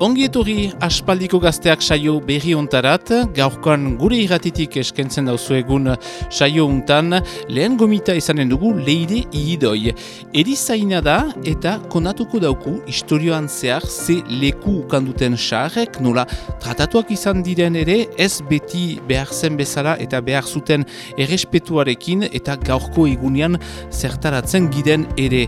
Ongi etorri aspaldiko gazteak saio berri ontarat, gaurkoan gure irratitik eskentzen dauzu egun saio untan, lehen gomita izanen dugu leire iidoi. Erizaina da eta konatuko dauku historioan zehar ze leku ukanduten saharek, nola tratatuak izan diren ere ez beti behar zen bezala eta behar zuten errespetuarekin eta gaurko egunean zertaratzen giden ere.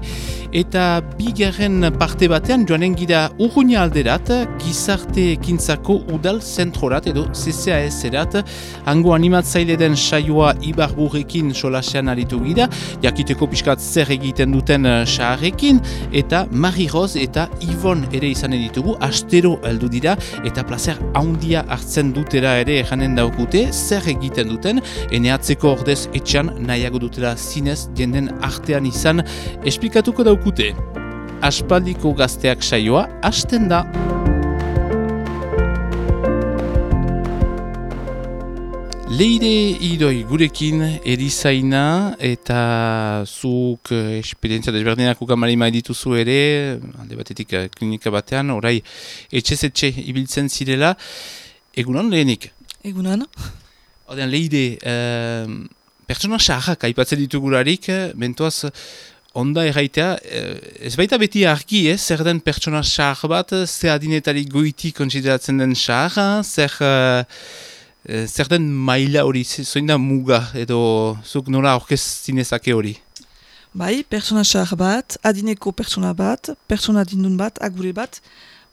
Eta bigarren parte batean joanen gira urruina alderat, gizarte ekintzako udal zentrorat edo CCAS erat. Hango animatzaile den saioa ibarburrekin solasean aritu gira. Jakiteko pixkat zer egiten duten uh, saharekin. Eta Marie Rose eta Yvonne ere izanen ditugu. Astero heldu dira eta placer haundia hartzen dutera ere janen daukute. Zer egiten duten? Eneatzeko ordez etxan nahiago dutela zinez jenden artean izan. Esplikatuko daukute. Aspaldiko gazteak saioa hasten da. Leire idoi gurekin erizaina eta zuk eh, esperientzia desberdinak ukamari dituzu ere, alde batetik eh, klinika batean, orai etxe-zetxe ibiltzen zirela. Egunon lehenik? Egunon. Odean leire, eh, pertsona sahak aipatzen ditugularik, bentoaz onda erraitea, ez baita beti argi, eh, zer den pertsona sahar bat, zer adinetarik goiti konsideratzen den sahar, zer... E, zer den maila hori, zoin da muga edo zuk nola aurkez zinezake hori? Bai, persona sahar bat, adineko persona bat, persona dindun bat, agure bat,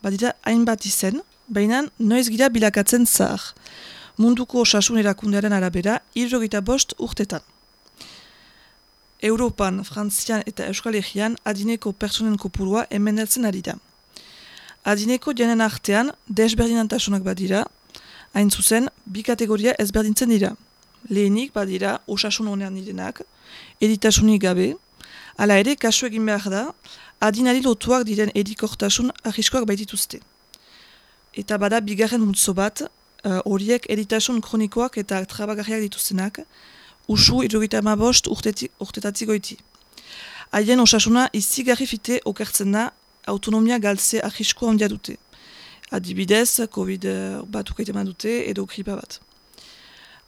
badira hainbat izen, baina noiz gira bilakatzen zahar. Munduko osasun erakundearen arabera, irrogita bost urtetan. Europan, Frantzian eta Euskal Herrian adineko personen kopurua emendatzen ari da. Adineko jenen artean, desberdinantasunak badira, hain zuzen, bi kategoria ezberdintzen dira. Lehenik badira osasun honean direnak, editasunik gabe, ala ere kasu egin behar da, adinari lotuak diren edikortasun ahiskoak baitituzte. Eta bada bigarren mutzo bat, eh, horiek uh, editasun kronikoak eta trabagarriak dituztenak, usu irugita bost urtetatik goiti. Haien osasuna izigarri fite okertzen da autonomia galtze ahiskoa ondia dute adibidez, COVID bat ukaiteman dute edo gripa bat.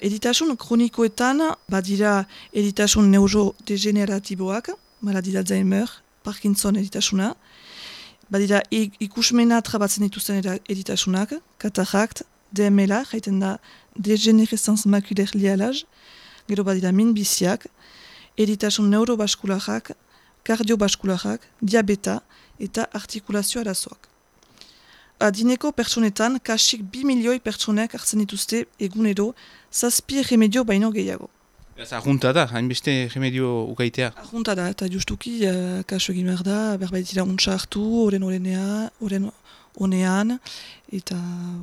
Editasun kronikoetan, badira editasun neurodegeneratiboak, maladi Alzheimer, Parkinson editasuna, badira ikusmena trabatzen dituzten editasunak, katarakt, DMLA, jaiten da degenerescence maculer lialaj, gero badira minbiziak, editasun neurobaskularak, kardiobaskularak, diabeta eta artikulazio arazoak adineko pertsonetan kasik bi milioi pertsonek hartzen dituzte egun edo zazpi remedio baino gehiago. Ez ahunta da, hainbeste remedio ukaitea? Ahunta da, eta justuki uh, kaso egin behar da, berbaitira untsa hartu, oren oren onean, eta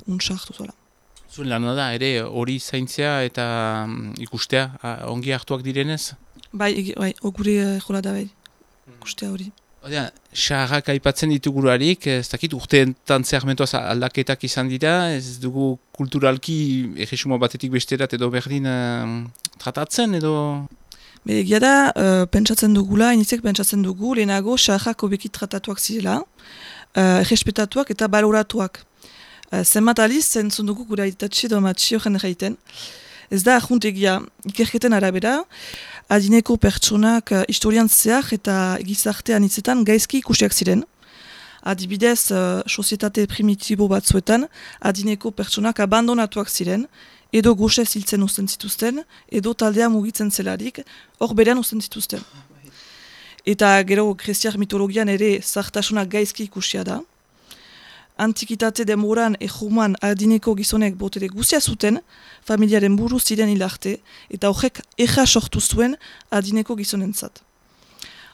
untsa hartu zola. Zuen lan da, ere hori zaintzea eta um, ikustea, ongi hartuak direnez? Bai, bai, ogure uh, jola da bai, ikustea hori. Odea, xarrak aipatzen ditugurarik, ez dakit urteetan zehar aldaketak izan dira, ez dugu kulturalki egisuma batetik besterat edo berdin uh, tratatzen edo... Egia da, uh, pentsatzen dugula, inizek pentsatzen dugu, lehenago xarrak obekit tratatuak zirela, uh, respetatuak eta baloratuak. Uh, zenbat aliz, zentzun dugu gura itatxe edo matxio jen Ez da, juntegia, ikerketen arabera, adineko pertsonak uh, historian zehar eta gizartean hitzetan gaizki ikusiak ziren. Adibidez, uh, sozietate primitibo batzuetan, adineko pertsonak abandonatuak ziren, edo goxe ziltzen usten zituzten, edo taldea mugitzen zelarik, hor berean usten zituzten. Eta gero, krestiak mitologian ere zartasunak gaizki ikusia da antikitate demoran ejuman adineko gizonek botere guzia zuten, familiaren buru ziren hilarte, eta horrek eja sortu zuen adineko gizonentzat.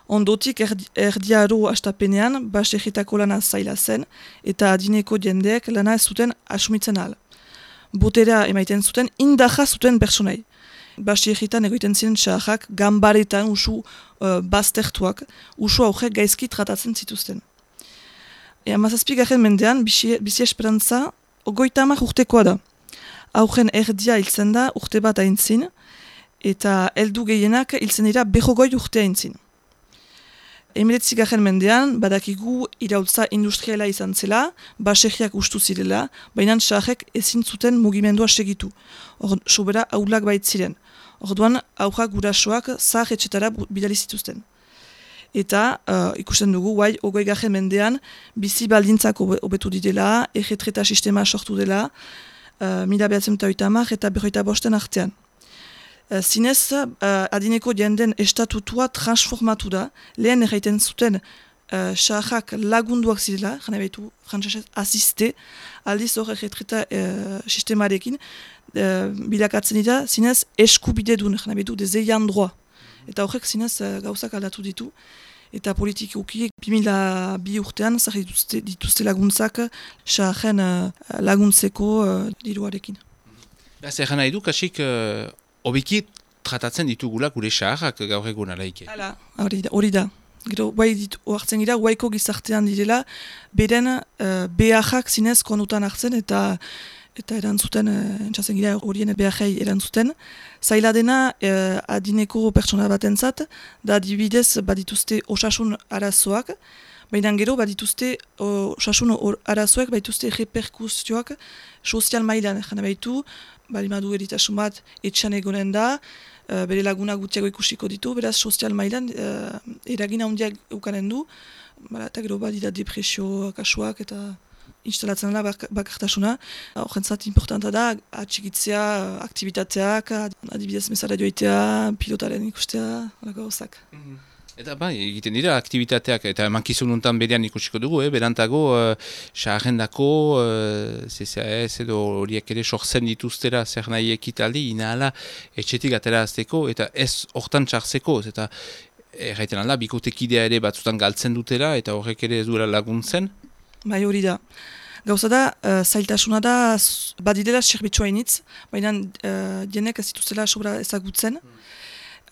Ondotik erdiaro astapenean, bas egitako lana zaila zen, eta adineko jendeek lana ez zuten asumitzen al. Botera emaiten zuten indaja zuten personai. Basi egitan egoiten ziren txahak, gambaretan usu uh, baztertuak, usu aurrek gaizki tratatzen zituzten. Ea mazazpigaren mendean, bizi, bizi esperantza, ogoita amak urtekoa da. Aurren erdia hiltzen da urte bat aintzin, eta heldu gehienak hiltzen dira behogoi urte aintzin. Emiletzi garen mendean, badakigu irautza industriala izan zela, basegiak ustu zirela, baina saharek ezin zuten mugimendua segitu. Hor, sobera aulak baitziren. Orduan, aurrak gurasoak zahar bidali zituzten. Eta uh, ikusten dugu, guai, ogoi garen mendean, bizi baldintzak obetu didela, erretreta sistema sortu dela, uh, mila behatzen eta berroita bosten artean. Uh, zinez, uh, adineko jenden estatutua transformatu da, lehen erraiten zuten uh, lagunduak zirela, jane behitu, frantzesez, asiste, aldiz hor erretreta uh, sistemarekin, uh, bilakatzen dira, zinez, eskubide duen, jane behitu, dezeian droa. Eta horrek zinez uh, gauzak aldatu ditu eta politik ukiek 2002 urtean zahar dituzte, dituzte laguntzak xahen uh, laguntzeko uh, diruarekin. Zer nahi du, kasik, uh, obiki tratatzen ditugula gure xaharrak gaur egun alaike? Hala, hori da. Gero, guai ditu, oartzen gira, guaiko gizartean direla, beren uh, behajak zinez konutan hartzen eta eta erantzuten, e, entzatzen gira horien behajei erantzuten. Zaila dena e, adineko pertsona bat entzat, da dibidez badituzte osasun arazoak, baina gero badituzte osasun arazoak, badituzte reperkustioak sozial mailan, jana baitu, bali madu eritasun bat etxan egonen da, e, bere laguna gutiago ikusiko ditu, beraz sozial mailan e, eragina handiak ukanen du, eta gero badita depresio kasuak eta instalatzen da bakartasuna. Horrentzat importanta da, atxikitzea, aktivitateak, adibidez mesara joitea, pilotaren ikustea, horako gauzak. Mhm. Eta bai, egiten dira aktivitateak, eta mankizun untan berean ikusiko dugu, eh? berantago, uh, dako, uh, CCAS edo horiek ere sortzen dituztera zer nahi ekitaldi, inahala etxetik atera azteko, eta ez hortan txartzeko, eta erraiten alda, bikotekidea ere batzutan galtzen dutera, eta horrek ere ez duela laguntzen, Bai hori da. Gauza da, uh, zailtasuna da, badidela serbitxua hainitz, baina uh, dienek ez dituzela sobra ezagutzen,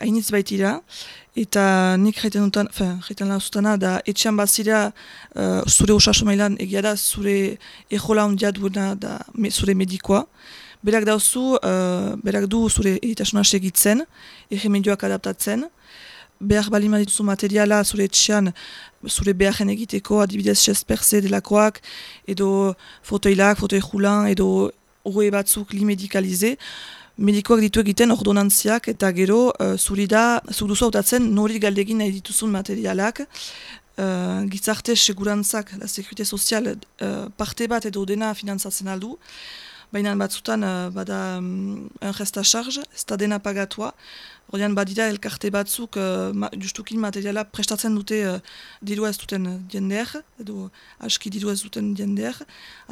hainitz baitira, eta nik jaiten dutan, jaiten lan da etxean bazira uh, zure osasun mailan egia da, zure ejola ondia duena da me, zure medikoa, berak dauzu, uh, berak du zure eritasuna segitzen, erremedioak adaptatzen, behar balima dituzu materiala zure etxean, zure beharren egiteko, adibidez sesperze delakoak, edo fotoilak, fotoi julan, edo horre batzuk li medikalize, medikoak ditu egiten ordonantziak eta gero uh, zuri da, zuri duzu autatzen nori galdegin nahi dituzun materialak, uh, gizarte segurantzak, la sekurite sozial, uh, parte bat edo dena finantzatzen aldu, baina batzutan uh, bada um, un resta charge, ez da dena pagatua, Ordean badira elkarte batzuk uh, ma, justukin materiala prestatzen dute uh, dirua ez duten jendeak, edo aski dirua ez duten jendeak.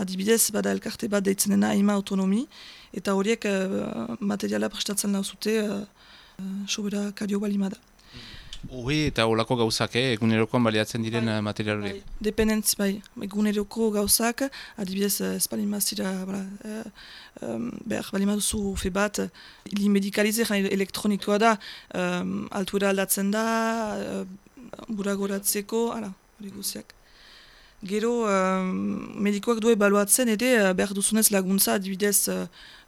Adibidez, bada elkarte bat deitzen dena ima autonomi, eta horiek uh, materiala prestatzen dauzute uh, sobera kario balimada. Ui, eta olako gauzak, eh? egunerokoan baliatzen diren bai, material hori. Bai, dependentzi bai, eguneroko gauzak, adibidez, espalin eh, mazira, bera, eh, um, behar balima duzu fe bat, ili medikalize, elektronikoa da, um, altuera aldatzen da, uh, gura goratzeko, ara, hori guziak. Gero, um, medikoak du ebaluatzen ere, uh, behar duzunez laguntza, adibidez, uh,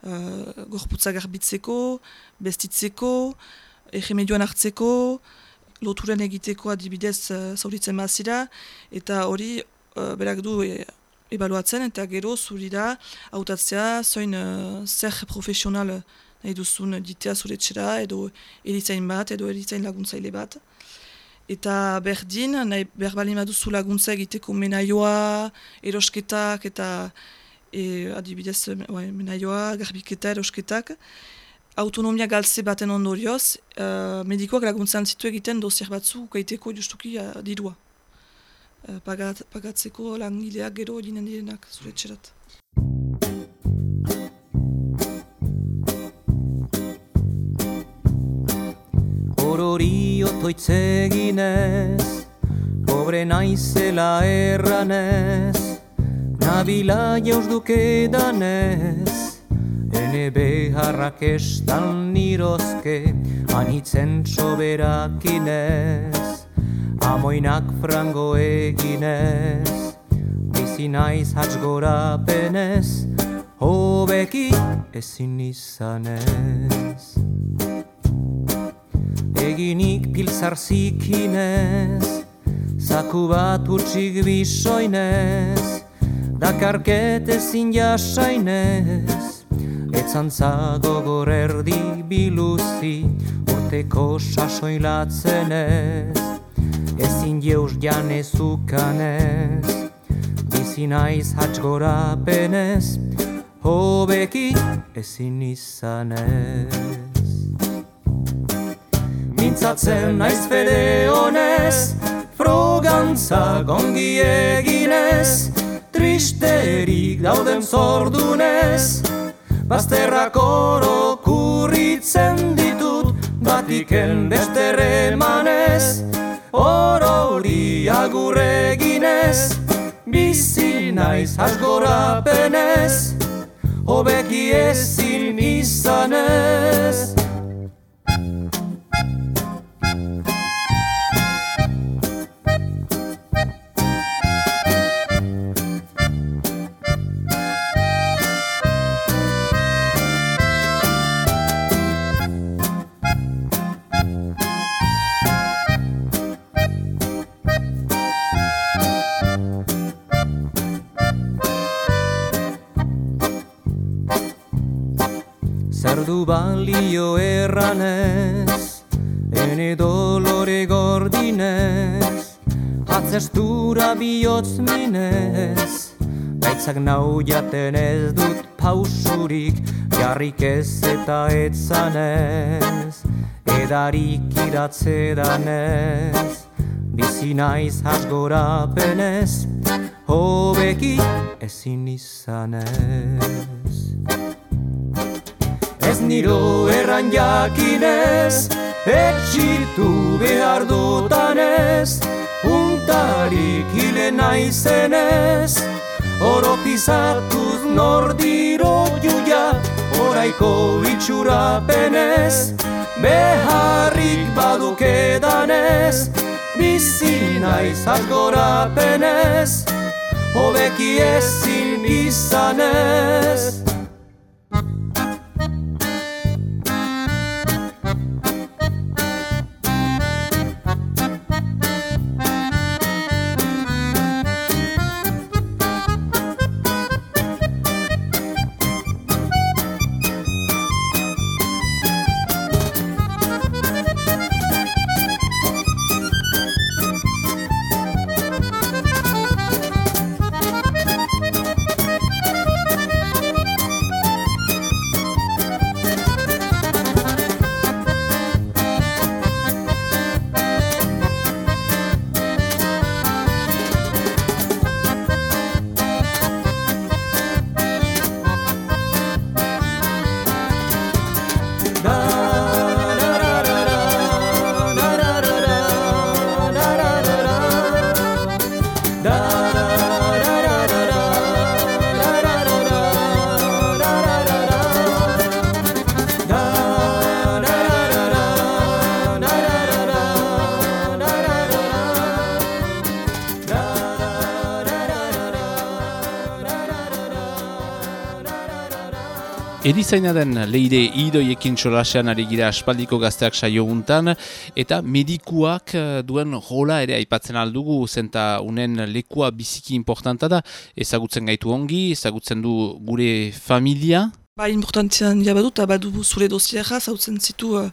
uh, gorputza garbitzeko, bestitzeko, egemedioan hartzeko, loturen egiteko adibidez uh, zauritzen mazira, eta hori uh, berak du e, ebaluatzen, eta gero zuri da hautatzea zoin zer profesional nahi duzun ditea zure txera, edo eritzain bat, edo eritzain laguntzaile bat. Eta berdin, nahi behar bali maduzu laguntza egiteko menaioa, erosketak, eta e, adibidez menaioa, garbiketa, erosketak autonomia galtze baten ondorioz, uh, medikoak laguntzan zitu egiten dosier batzu gaiteko justuki uh, dirua. Uh, pagat, pagatzeko langileak gero eginen direnak, zure txerat. Orori otoitzeginez, pobre naizela erranez, nabila jauz duke danez, Ene beharrak estan nirozke Anitzen soberak inez Amoinak frango eginez Bizi naiz hatz gora penez Hobeki ezin izanez. Eginik pilzar zikinez Zaku bat utxik bisoinez Dakarkete zin jasainez Etzantza gogor erdi biluzi Urteko sasoilatzen ez Ezin jeuz janezukanez Bizi naiz hatz gora penez Hobeki ezin izanez. Mintzatzen naiz fede honez Frogantza gongi eginez Tristerik dauden zordunez Bazterrak oro kurritzen ditut Batiken bestere manez Orori agurreginez Bizi naiz asgorapenez Hobeki ezin izanez balio erranez Ene dolore gordinez Hatzestura bihotz minez. Gaitzak nau jaten ez dut pausurik Jarrik ez eta etzanez Edarik iratze danez Bizi naiz hasgora penez Hobeki ezin izanez. Ez niro erran jakinez Etxitu behar dutanez Untarik hile naizenez. Oro pizatuz nordiro juia Horaiko itxura penez Beharrik badukedanez Bizi naiz penez Hobeki ezin izanez Erizaina den leire idoiekin txolasean ari gira aspaldiko gazteak saio guntan, eta medikuak eh, duen rola ere aipatzen aldugu, zenta unen lekua biziki importanta da, ezagutzen gaitu ongi, ezagutzen du gure familia. Ba, importantian ja badu, eta badu zure dosiera, zautzen zitu, uh,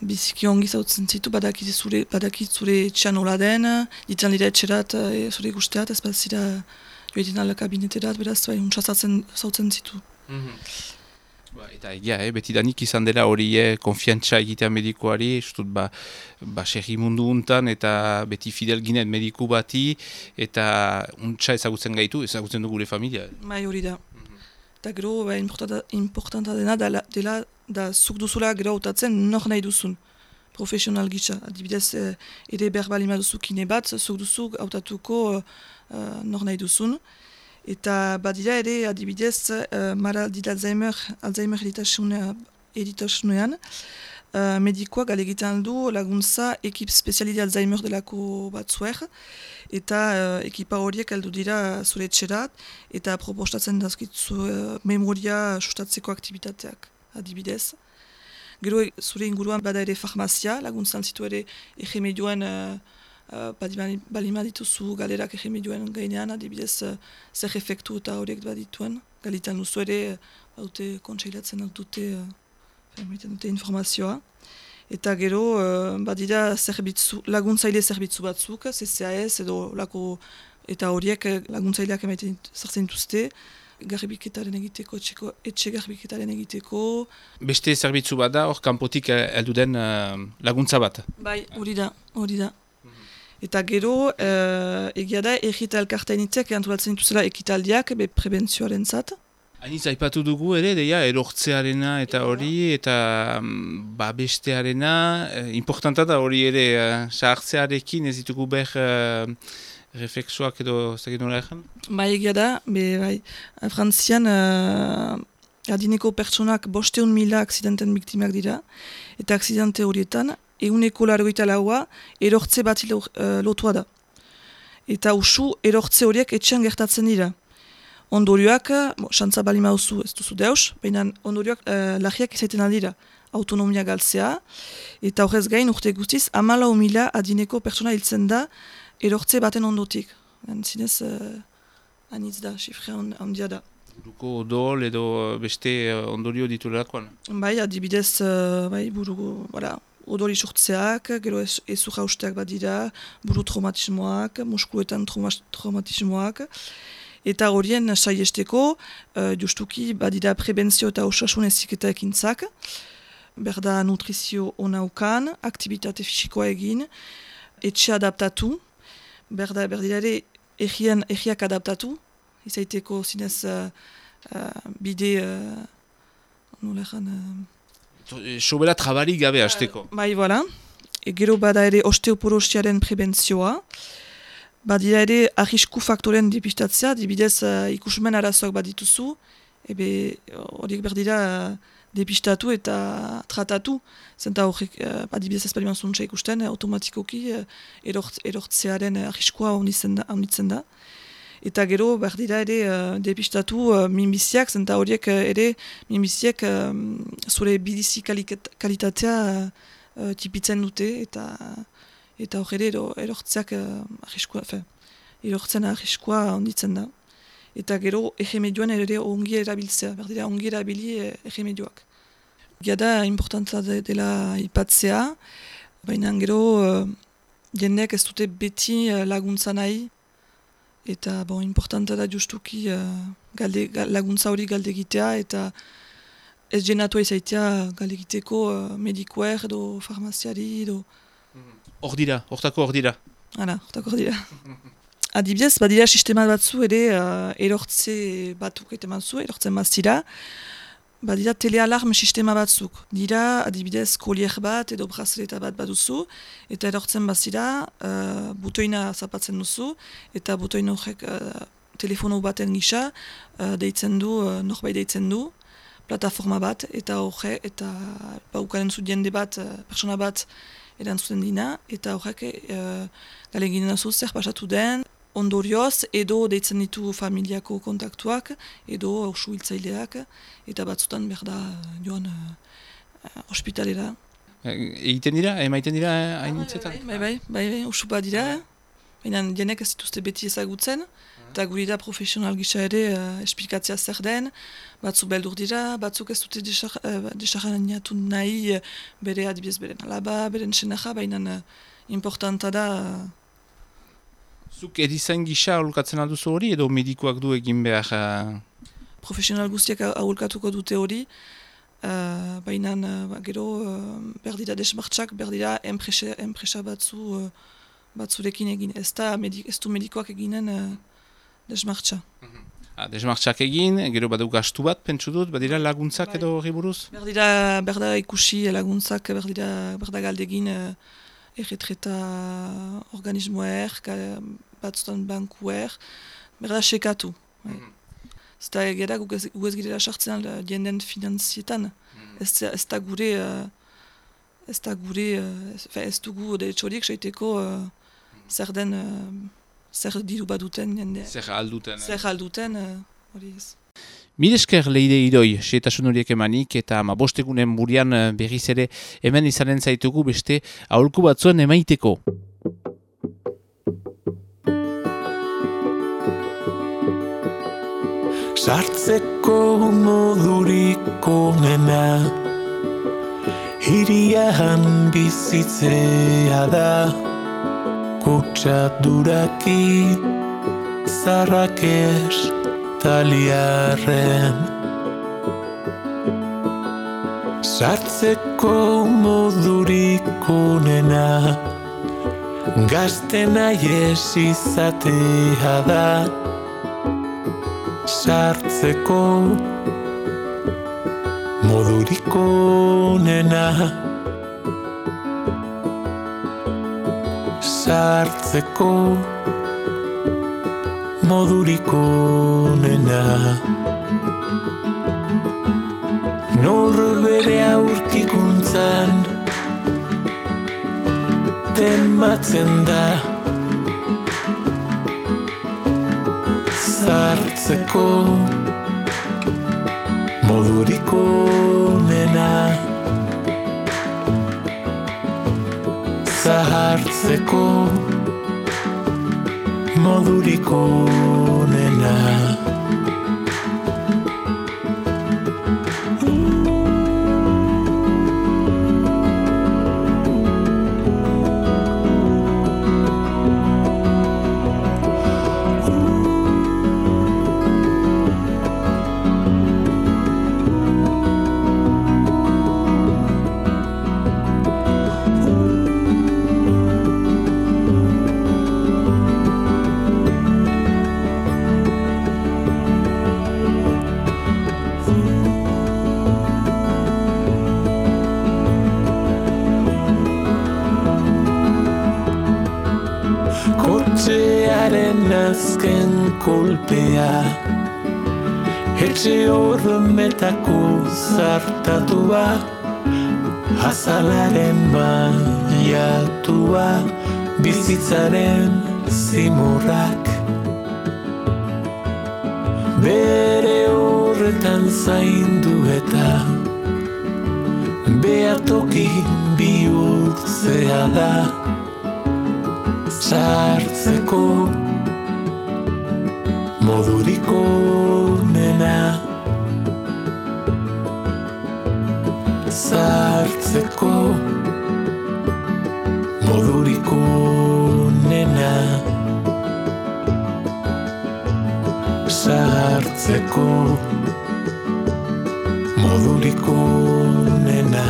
biziki ongi zautzen zitu, badakit zure, badakit zure txan hola den, ditzen lira etxerat, e, zure guzteat, ez bat zira joetin ala kabineterat, beraz, bai, untsazatzen zautzen zitu. Mm Ba, eta egia, eh, beti danik izan dela hori eh, konfiantza egitea medikoari, estut ba, ba mundu untan eta beti fidel ginen mediku bati, eta untsa ezagutzen gaitu, ezagutzen du gure familia. Bai hori da. Mhm. Eta gero, ba, importanta dena dela, dela da zuk duzula gero autatzen nor nahi duzun profesional gisa. Adibidez, eh, ere berbali duzu kine bat, zuk duzu autatuko uh, nor nahi duzun. Eta badira ere adibidez uh, malaldi Alzheimer, Alzheimer editasunean, uh, medikoak alegitan du laguntza ekip spezialide Alzheimer delako batzuer, eta uh, ekipa horiek aldu dira zure txerat, eta propostatzen dazkitzu uh, memoria sustatzeko aktivitateak adibidez. Gero zure inguruan bada ere farmazia, laguntzan zitu ere ege medioen uh, uh, balima dituzu galerak egimiduen gainean, adibidez, uh, zer efektu eta horiek badituen. Galitan duzu ere, baute kontseilatzen dute, uh, dute informazioa. Eta gero, uh, badira zerbitzu, laguntzaile zerbitzu batzuk, CCAS edo lako, eta horiek laguntzaileak emaiten zartzen dituzte, garbiketaren egiteko, etxeko, etxe garbiketaren egiteko. Beste zerbitzu bat da, hor kanpotik heldu den uh, laguntza bat? Bai, hori da, hori da. Eta gero, uh, egia da, egita elkartainitzek antolatzen dituzela ekitaldiak, be prebentzioaren zat. Hainiz, aipatu dugu ere, deia, erortzearena eta hori, eta mm, ba, bestearena, eh, importanta da hori ere, uh, sahartzearekin ez ditugu behar reflexuak edo zegin nola egin? Bai, egia da, be, bai, frantzian uh, adineko pertsonak bosteun mila aksidenten biktimak dira, eta aksidente horietan, eguneko largoita laua, erortze bat uh, lotua da. Eta usu, erortze horiek etxean gertatzen dira. Ondorioak, bo, xantza bali mauzu ez duzu deus, baina ondorioak uh, lahiak izaiten aldira autonomia galtzea, eta horrez gain urte guztiz, amala mila adineko pertsona hiltzen da, erortze baten ondotik. Zinez, uh, anitz da, xifre handia da. Buruko odol edo eh, beste ondorio ditu lerakoan? Bai, adibidez, uh, bai, buruko, voilà, odol isurtzeak, gero ez, ezu jausteak badira, buru traumatismoak, muskuluetan traumatismoak, eta horien saiesteko, uh, justuki, badira prebentzio eta osasun eziketa ekintzak, berda nutrizio onaukan, aktivitate fisikoa egin, etxe adaptatu, berda, berdira ere, egien, egiak adaptatu, izaiteko zinez uh, uh, bide, uh, nola Sobera trabari gabe hasteko. Uh, bai, voilà. E, gero bada ere osteoporostiaren prebentzioa, badira ere ahisku faktoren dipistatzea, dibidez uh, ikusmen arazoak badituzu, ebe horiek berdira... Uh, depistatu eta tratatu. Zenta horrek, uh, adibidez ez baliman zuntza ikusten, eh, automatikoki uh, erort, erortzearen uh, arriskoa onditzen da, Eta gero, behar dira ere, uh, depistatu uh, minbiziak, zenta horiek uh, ere, minbiziak zure bidizi kalitatea uh, tipitzen dute, eta eta hor ere erortzeak uh, arriskoa, fe, erortzen arriskoa onditzen da eta gero egemedioan ere ongi erabiltzea, berdira ongi erabili egemedioak. Gada importantza dela ipatzea, baina gero uh, jendeak ez dute beti uh, laguntza nahi, eta bon, importanta da justuki uh, galde, laguntza hori galde egitea, eta ez jenatu ezaitea galde egiteko uh, medikoer edo farmaziari edo... Hor dira, hortako hor dira. Hala, hortako hor dira. Adibidez, badira sistema batzu ere uh, erortze batuk eteman zu, erortzen mazira. Badira telealarm sistema batzuk. Dira, adibidez, kolier bat edo brazaleta bat baduzu, eta erortzen bazira, uh, butoina zapatzen duzu, eta butoina horrek uh, telefono baten gisa, uh, deitzen du, uh, norbait deitzen du, plataforma bat, eta horre, eta baukaren zu jende bat, uh, persona bat, erantzuten dina, eta horrek uh, galegin nazu zer pasatu den, ondorioz edo deitzen ditu familiako kontaktuak edo usu hiltzaileak eta batzutan behar da joan uh, ospitalera. Egiten dira, emaiten dira hainitzetan? Bai, bai, bai, bai, bai, usu bat dira, baina jenek ez dituzte beti ezagutzen, eta guri da profesional gisa ere uh, esplikatzea zer den, batzu beldur dira, batzuk ez dute desarran uh, nahi bere adibiz beren alaba, beren senaja, baina uh, importanta da Zuk edizain gisa aholkatzen alduzu hori edo medikoak du egin behar? Uh... Profesional guztiak aholkatuko dute hori, uh, baina uh, gero uh, berdira desmartxak, berdira enpresa, enpresa batzu, uh, batzurekin egin. Ez, da, medik, ez du medikoak eginen uh, desmartxa. Mm -hmm. Ah, desmartxak egin, gero badu gastu bat, pentsu dut, badira laguntzak bai. edo hori buruz? Berdira, berda ikusi laguntzak, berdira, berda galdegin, uh, erretreta organismoer, batzutan bankuer, berda sekatu. Mm. Zeta egera gu ez girela sartzen jenden finanzietan. Mm. Ez da gure, ez da gure, ez dugu de txorik saiteko zer den, zer diru baduten jende. Zer alduten. Zer alduten, hori ez. Milesker leide idoi, seetasun horiek emanik, eta ma bostegunen burian berriz ere hemen izanen zaitugu beste aholku batzuen emaiteko. Sartzeko moduriko nena Hirian bizitzea da Kutsa duraki Zarrakes taliarren Sartzeko moduriko nena Gazte nahi ez izatea da Sartzeko. Moduriko nena. Sartzeko. Moduriko nena. Nor bere aurkikuntzan tematzen da Zartzeko moduriko nena. Zahartzeko moduriko nena Etxe hormetako zartatua Azalaren baiatua Bizitzaren zimurrak. Bere horretan zaindu eta Beatoki bihurtzea da sartzeko moduriko nena sartzeko moduriko nena sartzeko moduriko nena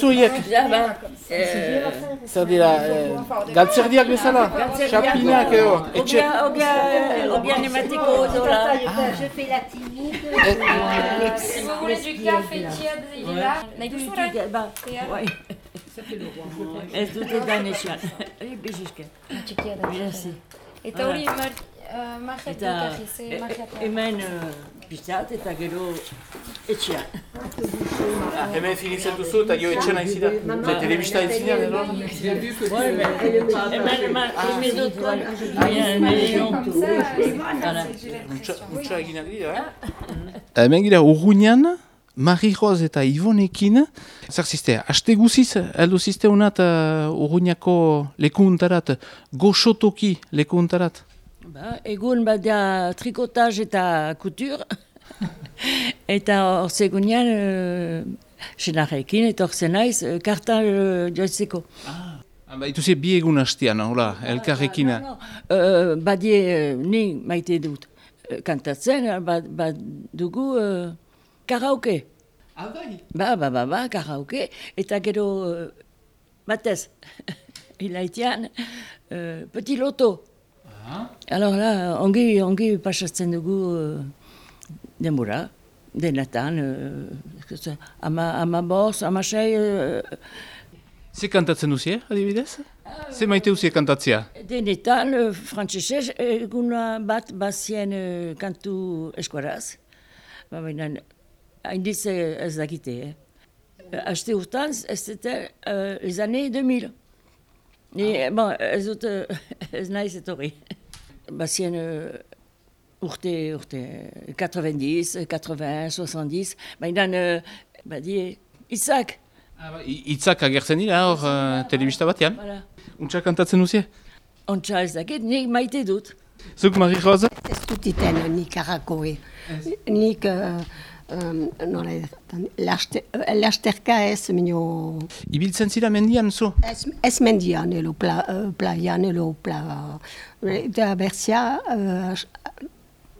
zuk hiek? Zer dira, galtzerdiak bezala? Xapinak edo, etxe... Obian emateko odola. Je fais la timide. Si vous voulez du café tiède, il est là. Nahi duzu orain? Ez dute dan esan. Biziske. Txikia da. Merci. Eta hori mar, marjak Eta hemen pizat eta gero etxean. Hemen finitzen duzu eta jo etxena izida. Ze telebista izinean edo? Hemen. Hala. Mutsa eginak dira, eh? Hemen gira urruñan, Marie Rose eta Ivonekin, zer ziste, haste guziz, heldu ziste honat uh, urruñako lekuntarat, goxotoki lekuntarat. Ba, egun badia trikotaz eta kutur. eta hor segunean, uh, senarrekin, eta hor zenaiz, uh, karta uh, joitzeko. Ba, ituzi bi egun hastean, hola, elkarrekin. Uh, badie, uh, ni maite dut. eh, kantatzen, eh, ba, ba dugu uh, karaoke. Ah, bai. Ba, ba, ba, ba, karaoke, eta gero uh, batez, hilaitean, uh, petit loto. Ah. Alors là, ongi, ongi pasatzen dugu uh, denbora, denatan, uh, ama, ama bost, ama sei, uh, Ze kantatzen duzie, adibidez? Ze maite duzie kantatzea? Denetan, uh, frantzesez, eguna bat bazien uh, kantu eskuaraz. Ba, baina, haindiz eh, ez dakite, eh. Uh, Aste urtan, ez zete, uh, les années 2000. Ni, bon, ez dut, uh, ez naiz etorri. Bazien uh, urte, urte, 90, 80, 70, baina, uh, badie, Itzak, Ah. I- Hitzak agertzen dira hor uh, telebista batean. voilà. Untsa kantatzen duzie? Ontsa ez dakit, nik maite dut. Zuk, Marie Rosa? Ez dut iten nik karakoe. Nik, uh, um, nola edaten, laste, uh, lasterka ez minio... Ibiltzen zira mendian zu? Ez, ez mendian, elo pla, uh, plaian, elo pla... Eta berzia, uh,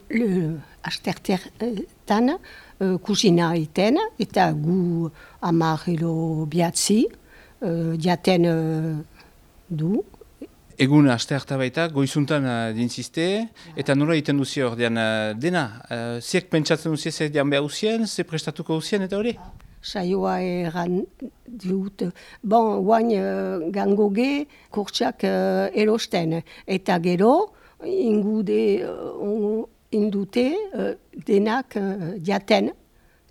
le astertertan, uh, kusina iten, eta gu amar elo biatzi, uh, diaten uh, du, Egun aste harta baita, goizuntan uh, dintziste, eta nola egiten duzi hor dian, uh, dena, uh, ziek pentsatzen duzi ze dian behar uzien, ze prestatuko uzien eta hori? Saioa erran dut. Bon, guain uh, gangoge kurtsak uh, erosten. Eta gero, ingude uh, indute uh, denak uh, jaten.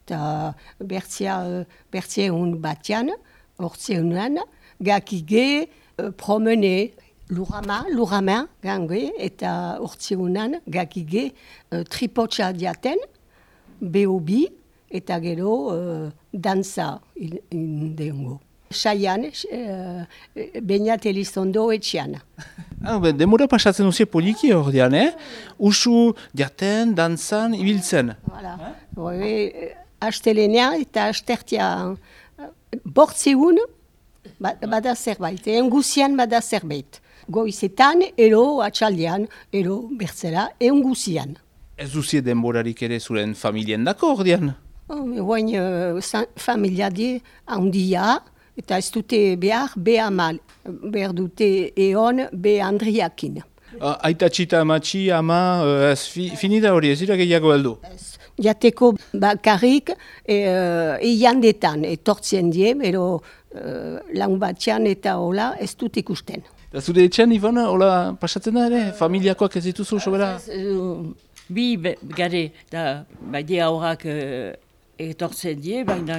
Eta bertzia, uh, bertzieun batian, hortzeunan, gakige uh, promene lurama, lurama gange, eta hortzeunan gakige uh, tripotxa behobi, eta gero uh, danza il- indengo. Saian, uh, bainat elizondo etxean. Ah, ben, demora pasatzen duzi poliki hor dian, eh? Usu, jaten, dantzan, ibiltzen. Voilà. Ouais, astelenia eta astertia bortzeun ba- bada zerbait, egun guzian bada zerbait. Goizetan, ero atxaldean, ero bertzela, egun guzian. Ez duzie denborarik ere zuren familien dako hor dian? Oh, uh, familia die handia, eta ez dute behar, be amal, behar dute eon, be andriakin. Uh, aita txita amatxi, ama, uh, ez fi, finida hori, ez dira gehiago heldu. Jateko bakarrik e, uh, eiandetan etortzen die, ero uh, lan batxan eta hola ez dut ikusten. Da zure etxean, Ivona, hola pasatzen da ere? Familiakoak ez dituzu sobera? Uh, bi gare, da, bai di aurrak uh, etortzen die, baina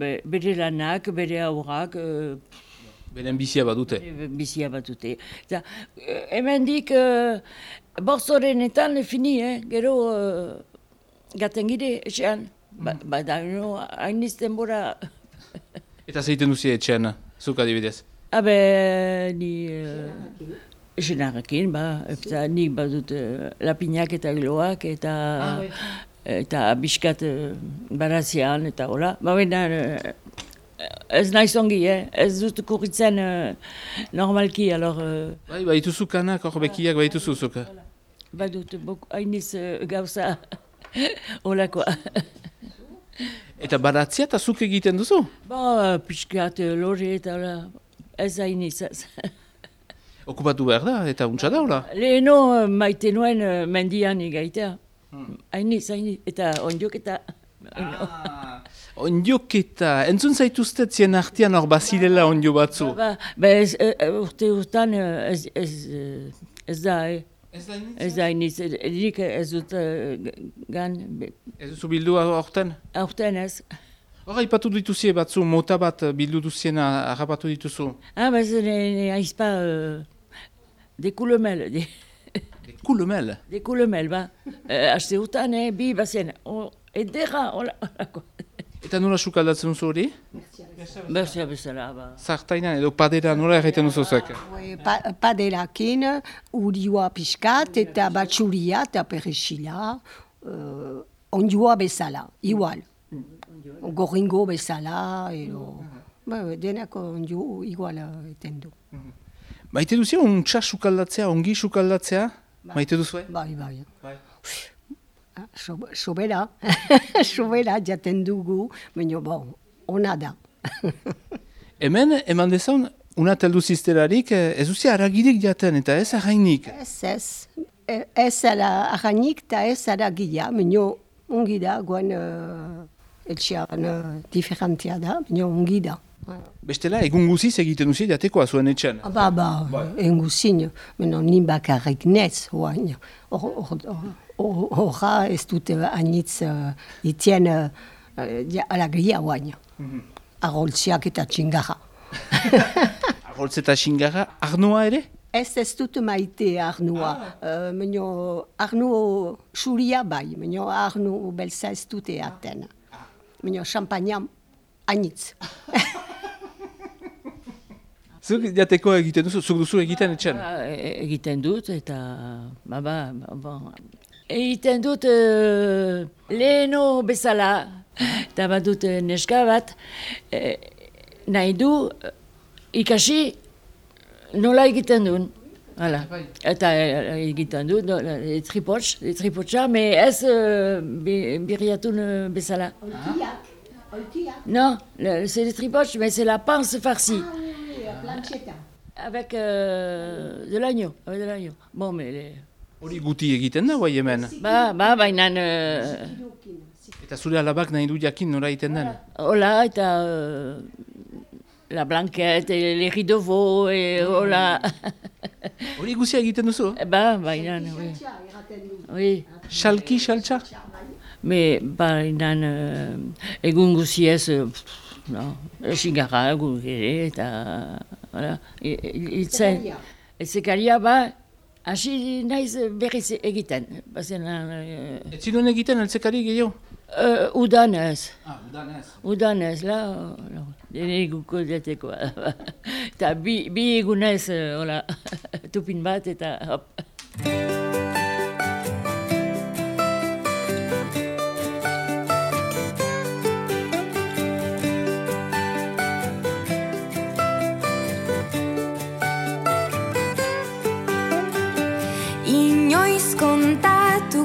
be, bere lanak, bere aurrak, uh, Beren bizia badute. bizia bat dute. Da, hemen dik, uh, borzorenetan fini, eh? gero uh, gaten gire etxean. Ba, ba da, no, hain izten bora, Eta zeiten duzi etxean, zuk adibidez. Habe, ni uh, jenarekin, ba, eta nik badut uh, lapinak eta giloak, eta eta biskat uh, barazian, eta hola. Ba, baina, uh, ez naiz ongi, eh? ez dut kurritzen uh, normalki, alor, uh, Bai, baituzu kanak, hor bekiak baituzu zuk. badut bok, hainiz uh, gauza holakoa. Eta baratzia eta zuk egiten duzu? ba, piskat uh, lore eta hola, ez hainiz. ez. Okupatu behar da, eta untsa da, hola? Leheno maite nuen mendian igaitea. Hainiz, hainiz, eta ondiok eta... Ondioketa, entzun zaituztet zien artean hor bazirela ondio batzu. Ba, ba ez, e, e, urte urtan eh, ez, ez, eh, ez da, eh? Ez da ez da iniz, ez dut gan, Ez duzu bildu aurten? aurten ez. Hor, ipatu dituzie batzu, mota bat bildu duziena harrapatu dituzu. Ah, ba, ez ne, ne aizpa, uh, dekulemel, de, Kulumel. dekulemel, ba. Uh, Aste urtan, eh, bi bazen, oh, edera, hola, holako. Eta nola sukaldatzen duzu hori? Berzia bezala, ba. Zartainan edo padera nola egiten duzu zuek? Pa, paderakin, urioa pixkat eta batxuria eta perexila, uh, ondioa bezala, igual. Gorringo bezala, edo... Ba, denak ondio igual eten du. Maite duzia untsa sukaldatzea, ongi sukaldatzea? Maite duzu, Bai, bai. Bai. so, sobera, sobera jaten dugu, baina bon, ona da. Hemen, eman dezan, una taldu zizterarik, eh, ez duzi aragirik jaten, eta ez arrainik. Ez, ez, ez ara arrainik eta ez ara gila, baina ongi da, guen uh, etxean uh, diferentia da, baina ongi da. Bestela, egun guziz egiten duzi jatekoa zuen etxean. Ah, Ba, ba, enguzin, baina nin bakarrik nez, oain. Hor- hor- hor- hor- Horra ez dute anitz uh, itien uh, ja, alagia oain. Arroltziak eta txingarra. Arroltz eta xingarra, arnoa ere? Ez ez dut maite arnua, ah. uh, arnu suria bai, baina arnu belza ez dute aten. Baina champagnea anitz. Zuk jatekoa egiten duzu, zuk duzu egiten etxean? Ah, e- egiten dut eta ba, ba, ba, ba. egiten dut uh, leheno bezala eta badut eh, neska bat eh, nahi du ikasi nola egiten duen. Hala. Eta egiten dut, no, e, tripots, e, tripotsa, me ez uh, bi- birriatun bezala. Oltiak, oltiak. Non, le- c'est des tripoches, mais c'est la panse farcie. Plancheta. Avec euh, de l'agneau, avec de l'agneau. Bon, mais... les- Hori guti egiten da, guai hemen. Ba, ba, baina... Uh, Eta zure alabak nahi du jakin nora egiten den. hola, eta... Uh, la blanquette, et les riz de veau, et hola. Hori guzia egiten duzu? ba, baina... Oui. oui. Xalki, xaltza? Me, baina... Uh, egun guziez... Uh, no, xingarra, egun ere, eta... Hola, itzen... Ezekaria, ba... Hasi naiz berriz egiten. Bazen... Uh, Ez zinuen egiten altzekari gehiago? uh, udan ez. Ah, udan ez. Udan ez, la, la dene eguko jatekoa. Eta bi, bi egunez, eh, hola, tupin bat eta hop.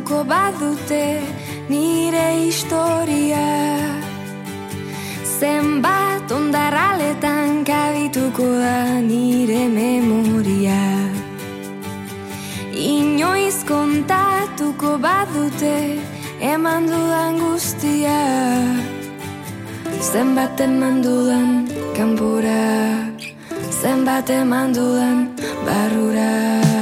Kontatuko badute nire historia. Zenbat ondarraletan kabituko da nire memoria. Inoiz kontatuko badute eman dudan guztia. Zenbat eman dudan kanpora. Zenbat eman dudan barrura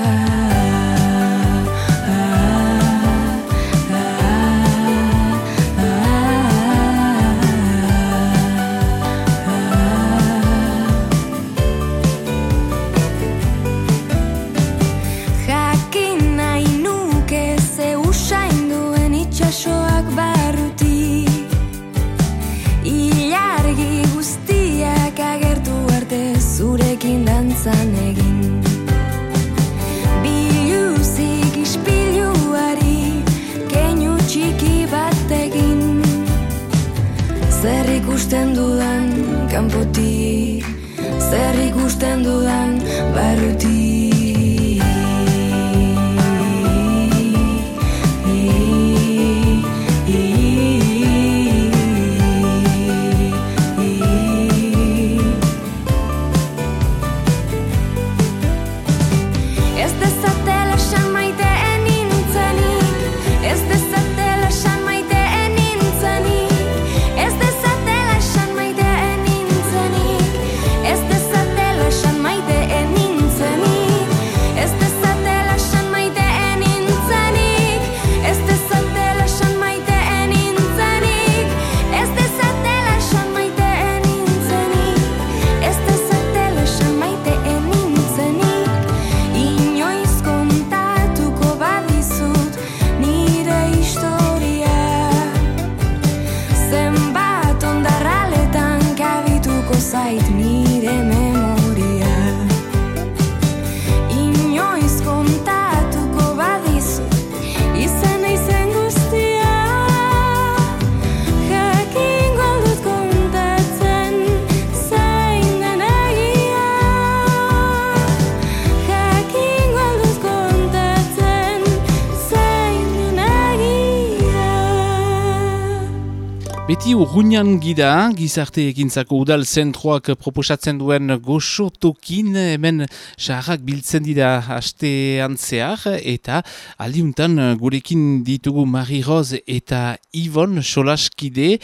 urruñan gira, gizarte ekintzako udal zentroak proposatzen duen goxotokin, hemen saharrak biltzen dira haste antzear, eta aldiuntan gurekin ditugu Marie Rose eta Yvonne Solaskide,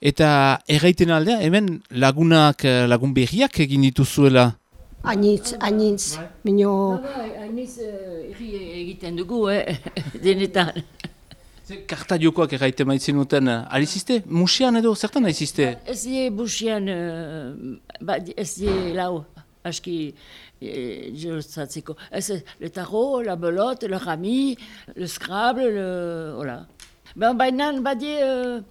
eta erraiten aldea, hemen lagunak, lagun berriak egin dituzuela. Ainitz, ainitz, minio... Hainiz egiten dugu, eh? denetan. Karta jokoak erraite maitzen duten, alizizte? Musian edo, zertan? Ez die busian, uh, ba, ez die lau, aski eh. Ez le tarot, la belote, le rami, le scrabble, le... Hola. Ba, bainan, badie, uh,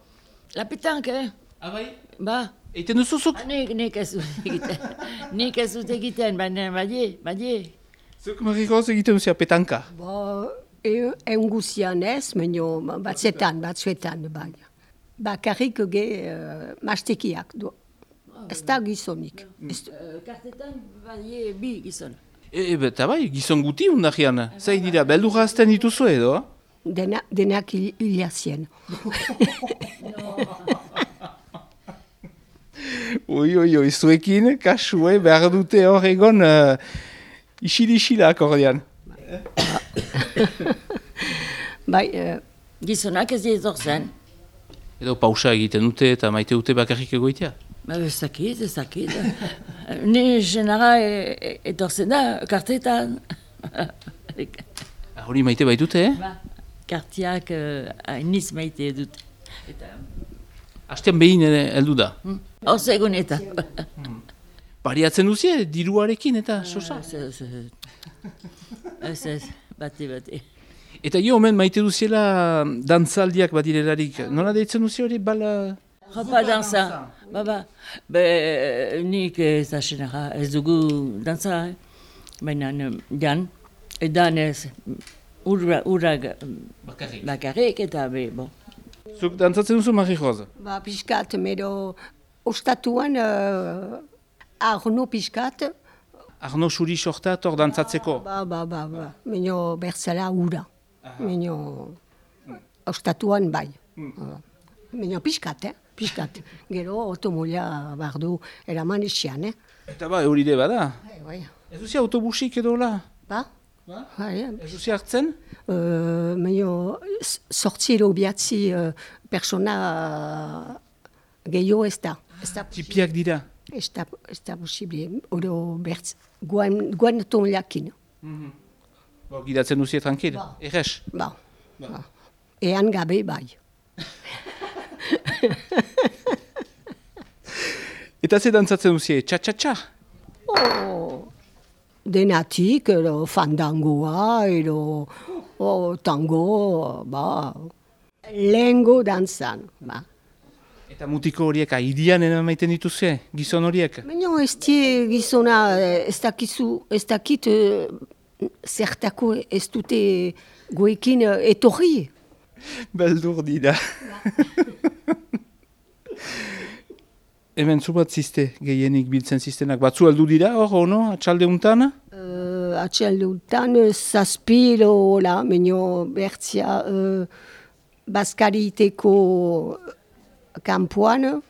la petanque, eh? Abai? Ba, Eiten duzuzuk? ah, nik, nik ez dut egiten. nik ez dut egiten, baina badie, badie. Zuk Marie Rose egiten duzia petanka. Bo, e, egun guzian ez, minio batzetan, batzuetan, bai. Bakarrik ge uh, mastekiak du. Ez da gizonik. Ez, Uh, kartetan badie bi gizon. Eta bai, gizon guti undakian. Zai dira, beldurra azten dituzu edo? dena, denak hil- hilazien. Ui, ui, ui, zuekin, kasue, behar dute hor egon, uh, isil-isila akordean. Bai, uh, Gizonak ez die zen. Edo pausa egiten dute eta maite dute bakarrik egoitea. Ba, ez dakit, ez dakit. Ni genara e, e, etortzen da, kartetan. Ah, Hori maite baitute, eh? ba, kartiak uh, hainiz maite dut. Eta, Hastean behin heldu da. hor egun eta. Bariatzen duzie, diruarekin eta sosa. Ez, ez, ez. Ez, ez, bate, bate. Eta jo, omen maite duziela dantzaldiak badirelarik. Nola deitzen duzi hori bala... Jopa danza, ba, ba. Be, nik ez da genara, ez dugu danza, eh? baina um, jan, edan ez, urra, urrag Bakarrik. bakarrik eta be, bon. Zuk dantzatzen duzu, Rose? ba, pixkat, mero, ostatuan, uh, arno pixkat, Arno Suri sorta hor dantzatzeko. ba, ba, ba, ba, minio berzela ura. Minio, ostatuan bai. Uh, minio pixkat, eh? Pixkat. Gero, otomolia bardu eraman isian, eh? Eta ba, hori de bada. Bai, bai. Ez duzi autobusik edo la? Ba? Ba? Eh? Ez duzi hartzen? Uh, minio, sortzi edo biatzi uh, persona uh, gehiago ez da. Ez Tipiak dira. Ez da, ez da posible, oro bertz, guan, guan ton lakin. Bo, gidatzen duzi tranquil. Ba. Erres. Ba. ba. Ean gabe bai. Eta ze dantzatzen duzi, txa-txa-txa. Oh, denatik, edo fandangoa, edo oh, tango, ba. Lengo danzan, ba. Eta mutiko horiek aidian maiten dituzue, gizon horiek. Baina ez die gizona, eh, ez dakizu, ez dakit eh, zertako ez dute goekin eh, etorri. Beldur dira. Hemen zu bat ziste, gehienik biltzen ziztenak. Batzu aldu dira, hor, ono, atxalde untan? Uh, Atxaldutan, uh, zazpilo, hola, baina bertzia, uh, Baskariteko kampuan,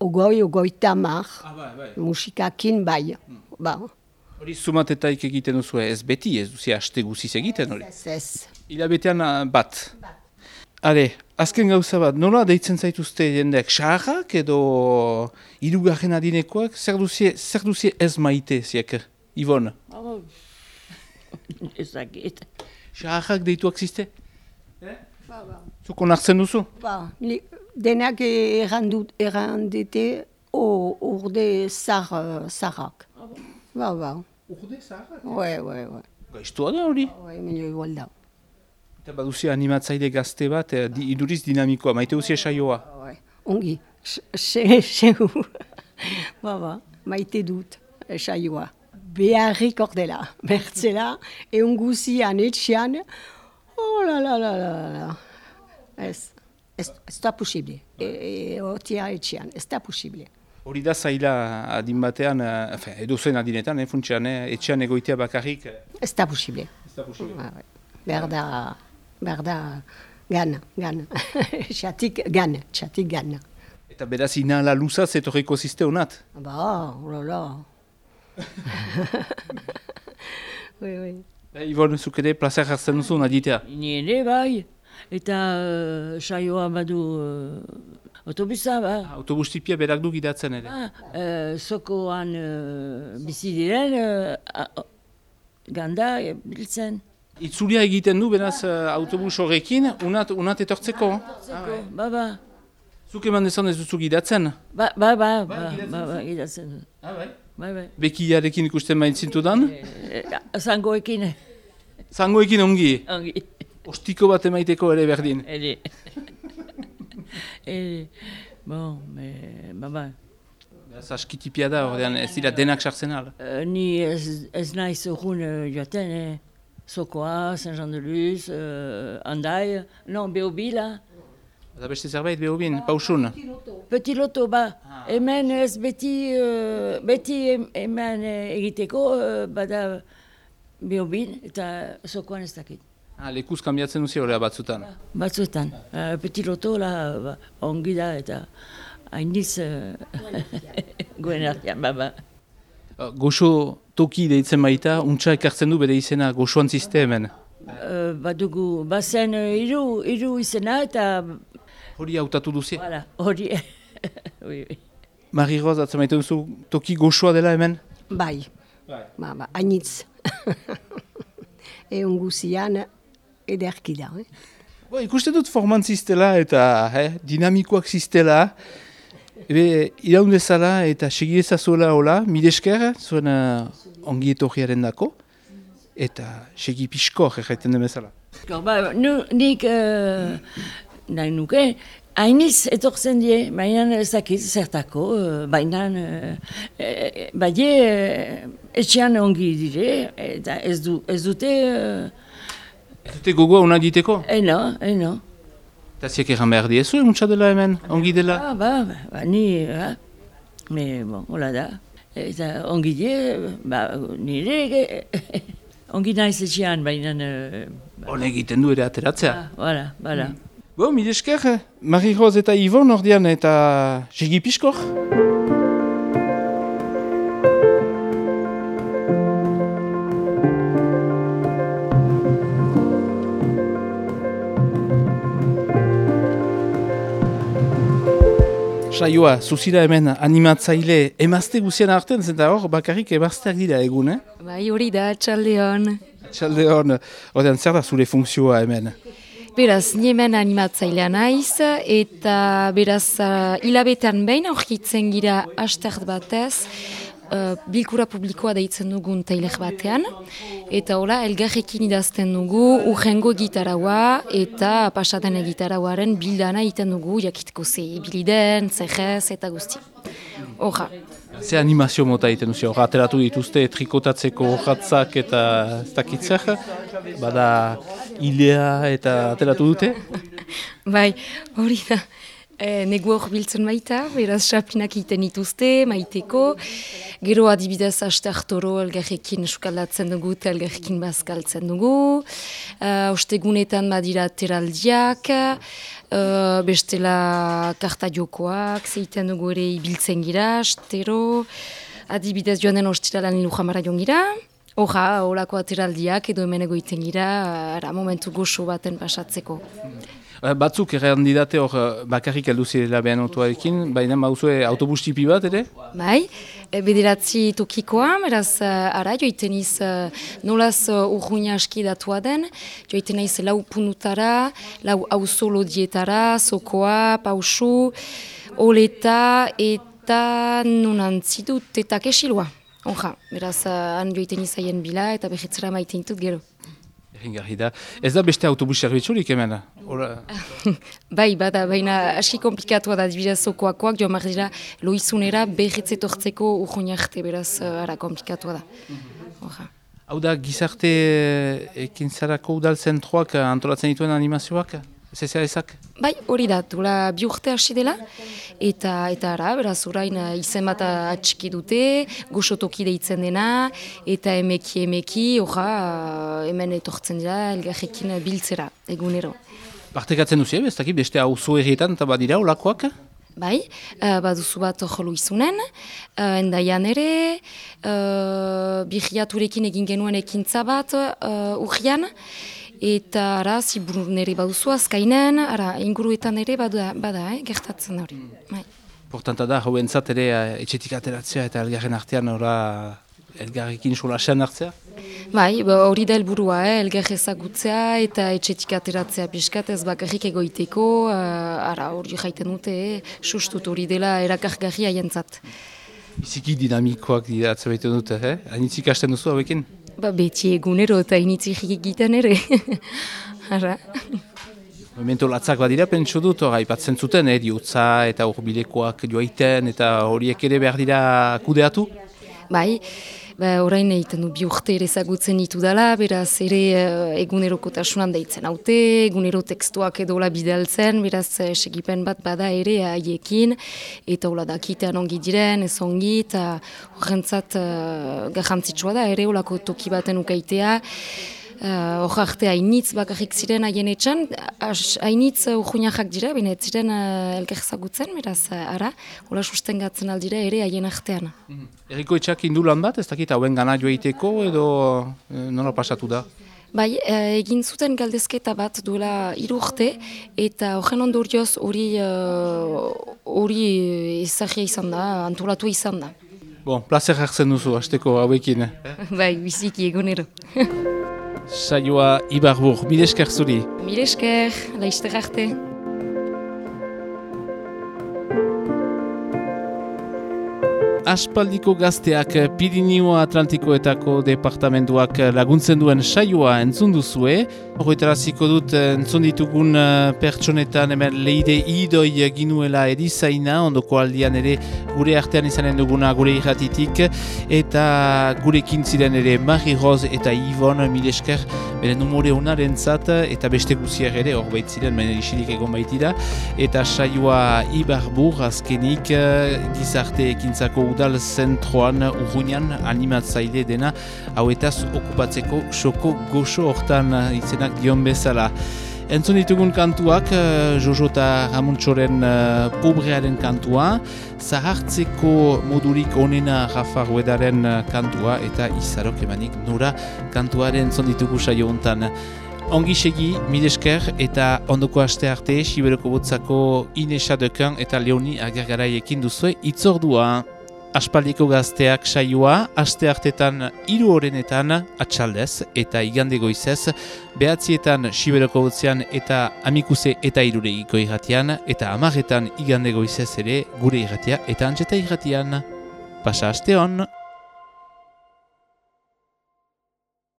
ogoi, ogoi tamar, Ah, bai, bai. musikakin bai. Ba, Hori sumatetaik egiten duzu, ez beti, ez duzi haste guziz egiten hori. ez ez. Hilabetean ah, bat. Hale, azken gauza bat, nola deitzen zaituzte jendeak, saharrak edo irugarren adinekoak, zer duzie, zer duzie ez maite, ziak, Ivon? Oh, ez dakit. Saharrak deituak ziste? Zuko nartzen duzu? Ba, ni, denak errandut, errandete o, urde zar, uh, zarrak. Ba, ba. Urde zaharrak? Ue, ue, ue. Gaiztua da hori. Ue, minio igual da. Eta baduzi animatzaile gazte bat, eh, di, iduriz dinamikoa, maite duzi saioa. Ue. Ongi, se, segu. ba, ba, maite dut, saioa. Beharrik ordela, bertzela, egun guzian etxean, oh la la la la la. Ez, ez, ez da posible. E, e, otia etxean, ez da posible. Hori da zaila adin batean, eh, enfin, edo zen adinetan, eh, funtsean, eh, etxean egoitea bakarrik. eh, Ez da posible. Ez da posible. Ba, bai. Behar da, behar da, gana, gana. Txatik gana, txatik gana. Eta beraz inala luzaz etorriko ziste honat. Ba, olala. oui, oui. E, Ibon, zuk ere plaza jartzen duzu naditea. Ni ere bai, eta uh, saioa badu uh, autobusa, ba. Autobustipia berak du gidatzen ere. Ah, uh, sokoan uh, bizi diren, uh, ganda biltzen. Itzulia egiten du beraz eh, autobus horrekin, unat, unat etortzeko. Zeko, ba, ba. Zuk eman dezan ez duzu gidatzen. Ba, ba, ba, ba, ba, ba, gidatzen dut. Ah, bai. Bai, bai. Bekiarekin ikusten bain zintudan. E, zangoekin, Zangoekin ongi, ongi, ostiko bat emaiteko ere berdin. ere. ere, bon, me, ba, ba. Beraz askitipia da, ordean ez dira denak sartzen al. Uh, ni ez, ez naiz urrun uh, joaten, eh? Sokoa, Saint-Jean-de-Luz, uh, Andai, non, Beobila. Eta beste zerbait behobin, pausun. Petit loto, ba, hemen ez beti, uh, beti hem- hemen eh, egiteko, uh, bada Beobin eta Sokoan ez dakit. Ah, lekuz kambiatzen duzi horrea batzutan. Batzuetan, uh, petit loto, la, ba, ongi da eta haindiz uh, goen artean, ba, ba. Uh, Goxo toki deitzen baita, untsa ekartzen du bere izena goxoan ziste hemen. Uh, badugu, bazen uh, iru, iru izena eta, Hori hautatu duzi. voilà, hori, oui, oui. Mari Roz, atzen maite duzu toki goxoa dela hemen? Bai. Bai. Ba, ba, hainitz. Egon guzian, ederki da, eh? Bo, ikusten dut forman zistela eta eh, dinamikoak zistela. Ebe, iraun dezala eta segi ezazuela hola, midesker, zuen uh, ongi etorriaren dako. Eta segi pixko, erraiten den bezala. Ba, nu, nik uh, nahi nuke, hainiz etortzen die, baina ez dakit zertako, uh, baina uh, badie uh, etxean ongi dire, eta ez, du, ez dute, uh, gogoa una diteko? eno, eno. Eta ziak erran behar diezu, dela hemen, ongi dela. Ah, ba, ba, ba, ni, ha? Me, bon, hola da. Eta ongi die, ba, nire, ongi naiz etxean, baina, ba, Hone egiten du ere ateratzea. ah, voilà, voilà. Bo, mide esker, Marie Roz eta Yvonne ordean eta segi. Saioa, zuzira hemen animatzaile emazte guzian artean, zenta hor, bakarrik emazteak dira egun, eh? Bai, hori da, txaldeon. Txalde hon, ordean zer da zure funtzioa hemen? Beraz, ni hemen animatzailea naiz, eta beraz, uh, hilabetean behin aurkitzen gira astert batez, uh, bilkura publikoa deitzen dugun tailer batean, eta hola, elgarrekin idazten dugu, urrengo gitaraua, eta pasaten gitarauaren bildana egiten dugu, jakitko ze biliden, zerrez, eta guzti. Horra. Ze animazio mota egiten duzu, hor ateratu dituzte trikotatzeko jatzak eta ez dakitzer, bada hilea eta ateratu dute. Bai, hori da. E, negu hor biltzen baita, beraz xapinak egiten dituzte, maiteko. Gero adibidez aste hartoro elgarrekin sukaldatzen dugu eta elgarrekin bazkaltzen dugu. Uh, ostegunetan badira teraldiak, uh, bestela karta jokoak, zeiten dugu ere ibiltzen gira, astero. Adibidez joan den ostiralan lujamara joan gira. Horra, horako ateraldiak edo hemen egoiten gira, ara, momentu goxo baten pasatzeko. Eh, Batzuk erran didate hor eh, bakarrik heldu zirela behan otuarekin, baina mauzue autobus tipi bat ere? Bai, e, bederatzi tokikoa, beraz, ara, joiten iz, nolaz urruina aski datua den, joiten naiz lau punutara, lau auzo lodietara, sokoa, pausu, oleta, eta nunantzi dut, eta kesilua. Onja, beraz, han joiten izaien bila, eta behitzera maiten ditut gero. Erringarri da. Ez da beste autobus zerbitzurik hemen? Hora, Bai, bada, baina aski komplikatua da dibidez sokoakoak, joan dira loizunera berritze tortzeko urruina arte, beraz, uh, ara komplikatua da. Horra. hau da gizarte eh, ekintzarako udal zentroak eh, antolatzen dituen animazioak? Zezea ezak? Bai, hori da, dola bi urte hasi dela, eta eta ara, beraz, orain uh, izen bat atxiki dute, goxotoki deitzen dena, eta emeki emeki, horra, uh, hemen etortzen dira, elgarrekin biltzera, egunero. Partekatzen duzu, ez dakit beste auzo errietan eta badira olakoak? Bai, uh, baduzu bat jolu izunen, uh, endaian ere, uh, bihiaturekin egin genuen ekintza bat uh, urgian, eta ara, ziburun ere baduzu azkainen, ara, inguruetan ere bada, bada eh, gertatzen hori. Bai. Portanta da, hau entzat ere eh, etxetik ateratzea eta elgarren artean ora elgarrekin solasean hartzea? Bai, ba, hori da helburua, eh? elgar ezagutzea eta etxetik ateratzea pixkat ez bakarrik egoiteko, uh, ara hori jaiten dute, eh? sustut hori dela erakargarri haientzat. Biziki dinamikoak dira atzabaitu dute, eh? Hainitzik hasten duzu hauekin? Ba, beti egunero eta initzik egiten ere. ara. Memento latzak badira, pentsu dut, hori aipatzen zuten, eh, diutza eta urbilekoak joaiten eta horiek ere behar dira kudeatu? Bai, ba, orain egiten du bi urte ere ezagutzen ditu dela, beraz ere uh, egunerokotasunan deitzen haute, egunero tekstuak edo la bidaltzen, beraz uh, segipen bat bada ere haiekin, eta hola dakitean ongi diren, ez ongi, eta horrentzat uh, garrantzitsua da ere holako toki baten ukaitea, Uh, Hor arte hainitz bakarrik ziren haien etxan, hainitz uh, urguinakak dira, baina ez ziren uh, elker zagutzen, beraz, uh, ara, hola sustengatzen aldira ere haien artean. Mm Eriko etxak indu lan bat, ez dakit hauen gana joaiteko edo eh, nola pasatu da? Bai, egin zuten galdezketa bat duela hiru urte, eta horren ondorioz hori hori uh, ezagia izan da, antolatu izan da. Bon, placer hartzen duzu, hasteko hauekin. bai, biziki egunero. Saioa Ibarbur, mire esker zuri. Mire esker, laizte arte. Aspaldiko gazteak Pirinio Atlantikoetako departamentuak laguntzen duen saioa entzun duzue. Horretaraziko dut entzun ditugun eh, pertsonetan hemen leide idoi ginuela edizaina, ondoko aldian ere gure artean izanen duguna gure irratitik, eta gurekin ziren ere Marie Rose eta Yvonne Milesker, bere numore honaren zat, eta beste guziak ere hor ziren, baina isilik egon baitira, eta saioa Ibarbur azkenik eh, gizarte ekintzako udal zentroan urruinan animatzaile dena hauetaz okupatzeko soko goxo hortan izenak dion bezala. Entzun ditugun kantuak, Jojo eta Ramuntxoren uh, pobrearen kantua, zahartzeko modurik onena Rafa Ruedaren kantua eta izarok emanik nora kantuaren entzun ditugu saio hontan. Ongi segi, midesker eta ondoko aste arte, Siberoko botzako Inesa Dekan eta Leoni Agergaraiekin duzue itzordua. Aspaldiko gazteak saioa, aste hartetan hiru horrenetan atxaldez eta igande goizez, behatzietan siberoko gutzean eta amikuse eta iruregiko irratian, eta amarretan igande goizez ere gure irratia eta antxeta irratian. Pasa aste hon!